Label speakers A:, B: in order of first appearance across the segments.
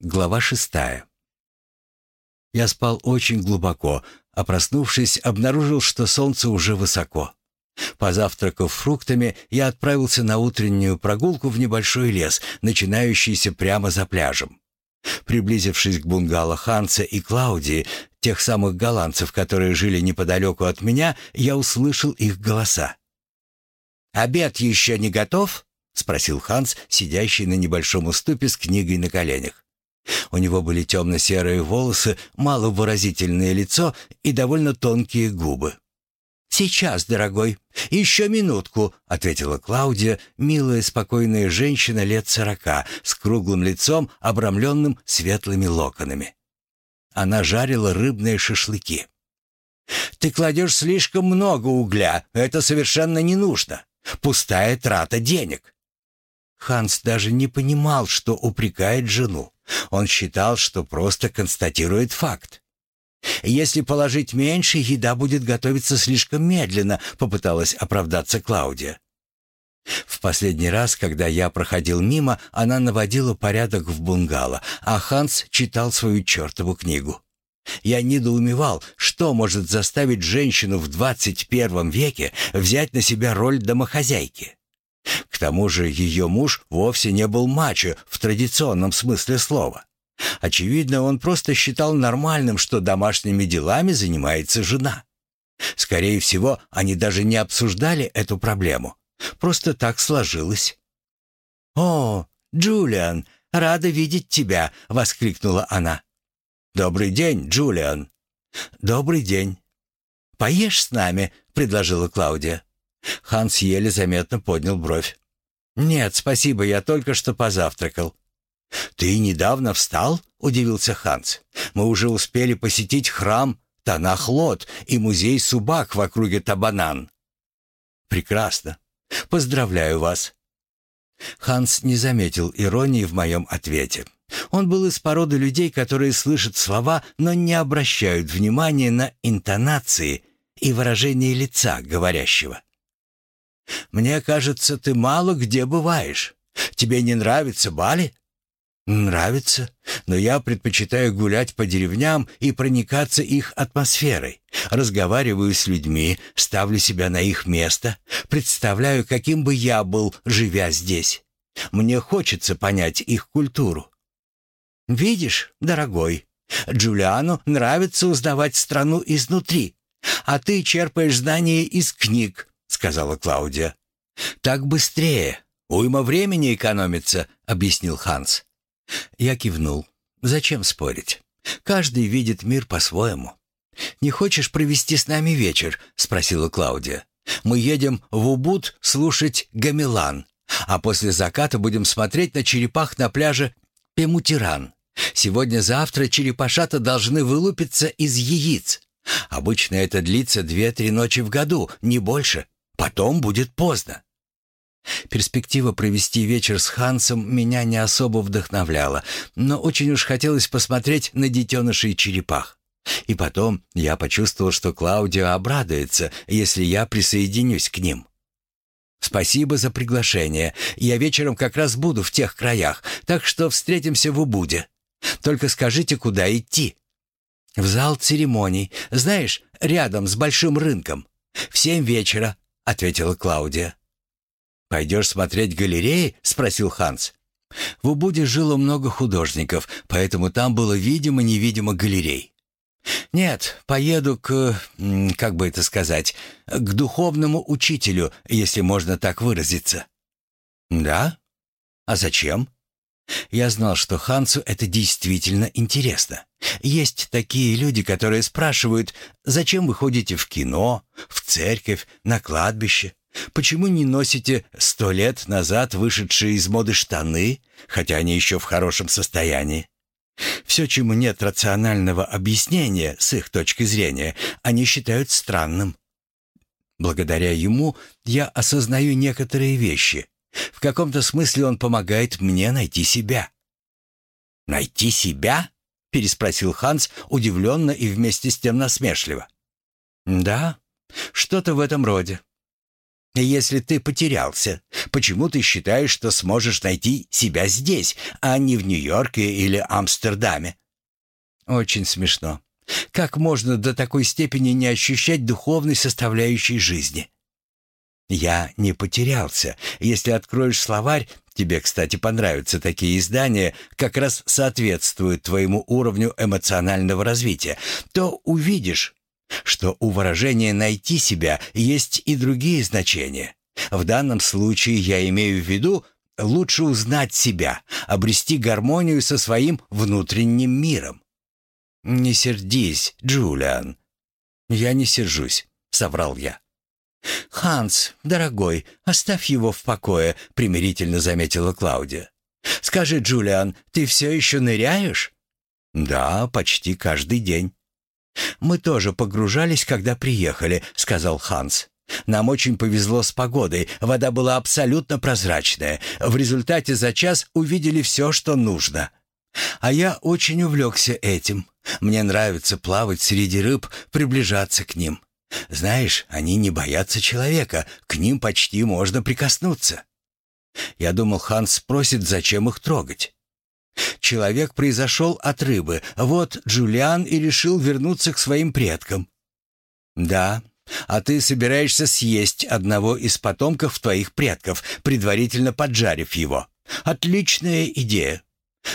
A: Глава шестая. Я спал очень глубоко, а проснувшись, обнаружил, что солнце уже высоко. Позавтракав фруктами, я отправился на утреннюю прогулку в небольшой лес, начинающийся прямо за пляжем. Приблизившись к бунгало Ханса и Клаудии, тех самых голландцев, которые жили неподалеку от меня, я услышал их голоса. «Обед еще не готов?» — спросил Ханс, сидящий на небольшом уступе с книгой на коленях. У него были темно-серые волосы, маловыразительное лицо и довольно тонкие губы. «Сейчас, дорогой. Еще минутку», — ответила Клаудия, милая, спокойная женщина лет сорока, с круглым лицом, обрамленным светлыми локонами. Она жарила рыбные шашлыки. «Ты кладешь слишком много угля. Это совершенно не нужно. Пустая трата денег». Ханс даже не понимал, что упрекает жену. Он считал, что просто констатирует факт. «Если положить меньше, еда будет готовиться слишком медленно», — попыталась оправдаться Клаудия. В последний раз, когда я проходил мимо, она наводила порядок в бунгало, а Ханс читал свою чертову книгу. Я недоумевал, что может заставить женщину в 21 веке взять на себя роль домохозяйки. К тому же ее муж вовсе не был мачо в традиционном смысле слова. Очевидно, он просто считал нормальным, что домашними делами занимается жена. Скорее всего, они даже не обсуждали эту проблему. Просто так сложилось. «О, Джулиан, рада видеть тебя!» — воскликнула она. «Добрый день, Джулиан!» «Добрый день!» «Поешь с нами?» — предложила Клаудия. Ханс еле заметно поднял бровь. «Нет, спасибо, я только что позавтракал». «Ты недавно встал?» — удивился Ханс. «Мы уже успели посетить храм Танахлот и музей Субак в округе Табанан». «Прекрасно. Поздравляю вас». Ханс не заметил иронии в моем ответе. Он был из породы людей, которые слышат слова, но не обращают внимания на интонации и выражение лица говорящего. «Мне кажется, ты мало где бываешь. Тебе не нравится Бали?» «Нравится, но я предпочитаю гулять по деревням и проникаться их атмосферой. Разговариваю с людьми, ставлю себя на их место, представляю, каким бы я был, живя здесь. Мне хочется понять их культуру». «Видишь, дорогой, Джулиану нравится узнавать страну изнутри, а ты черпаешь знания из книг», — сказала Клаудия. «Так быстрее, уйма времени экономится», — объяснил Ханс. Я кивнул. Зачем спорить? Каждый видит мир по-своему. «Не хочешь провести с нами вечер?» — спросила Клаудия. «Мы едем в Убуд слушать гамелан, а после заката будем смотреть на черепах на пляже Пемутиран. Сегодня-завтра черепашата должны вылупиться из яиц. Обычно это длится две-три ночи в году, не больше. Потом будет поздно. Перспектива провести вечер с Хансом меня не особо вдохновляла, но очень уж хотелось посмотреть на детенышей черепах. И потом я почувствовал, что Клаудио обрадуется, если я присоединюсь к ним. «Спасибо за приглашение. Я вечером как раз буду в тех краях, так что встретимся в Убуде. Только скажите, куда идти?» «В зал церемоний. Знаешь, рядом с большим рынком. В семь вечера», — ответила Клаудия. «Пойдешь смотреть галереи?» — спросил Ханс. В Убуде жило много художников, поэтому там было видимо-невидимо галерей. «Нет, поеду к... как бы это сказать... к духовному учителю, если можно так выразиться». «Да? А зачем?» Я знал, что Хансу это действительно интересно. Есть такие люди, которые спрашивают, зачем вы ходите в кино, в церковь, на кладбище? Почему не носите сто лет назад вышедшие из моды штаны, хотя они еще в хорошем состоянии? Все, чему нет рационального объяснения с их точки зрения, они считают странным. Благодаря ему я осознаю некоторые вещи. В каком-то смысле он помогает мне найти себя. «Найти себя?» — переспросил Ханс удивленно и вместе с тем насмешливо. «Да, что-то в этом роде. Если ты потерялся, почему ты считаешь, что сможешь найти себя здесь, а не в Нью-Йорке или Амстердаме? Очень смешно. Как можно до такой степени не ощущать духовной составляющей жизни? Я не потерялся. Если откроешь словарь, тебе, кстати, понравятся такие издания, как раз соответствуют твоему уровню эмоционального развития, то увидишь, что у выражения «найти себя» есть и другие значения. В данном случае я имею в виду лучше узнать себя, обрести гармонию со своим внутренним миром. «Не сердись, Джулиан». «Я не сержусь», — соврал я. «Ханс, дорогой, оставь его в покое», — примирительно заметила Клаудия. «Скажи, Джулиан, ты все еще ныряешь?» «Да, почти каждый день». «Мы тоже погружались, когда приехали», — сказал Ханс. «Нам очень повезло с погодой, вода была абсолютно прозрачная. В результате за час увидели все, что нужно. А я очень увлекся этим. Мне нравится плавать среди рыб, приближаться к ним. Знаешь, они не боятся человека, к ним почти можно прикоснуться. Я думал, Ханс спросит, зачем их трогать. Человек произошел от рыбы, вот Джулиан и решил вернуться к своим предкам. Да, а ты собираешься съесть одного из потомков твоих предков, предварительно поджарив его. Отличная идея.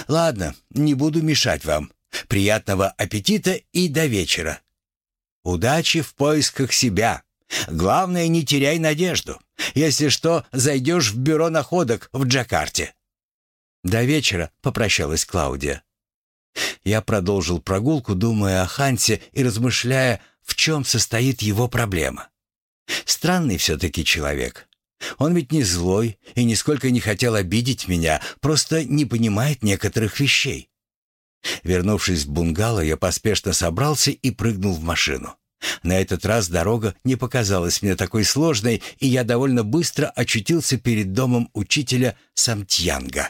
A: Ладно, не буду мешать вам. Приятного аппетита и до вечера. Удачи в поисках себя. Главное, не теряй надежду. Если что, зайдешь в бюро находок в Джакарте. «До вечера», — попрощалась Клаудия. Я продолжил прогулку, думая о Хансе и размышляя, в чем состоит его проблема. Странный все-таки человек. Он ведь не злой и нисколько не хотел обидеть меня, просто не понимает некоторых вещей. Вернувшись в бунгало, я поспешно собрался и прыгнул в машину. На этот раз дорога не показалась мне такой сложной, и я довольно быстро очутился перед домом учителя Самтьянга.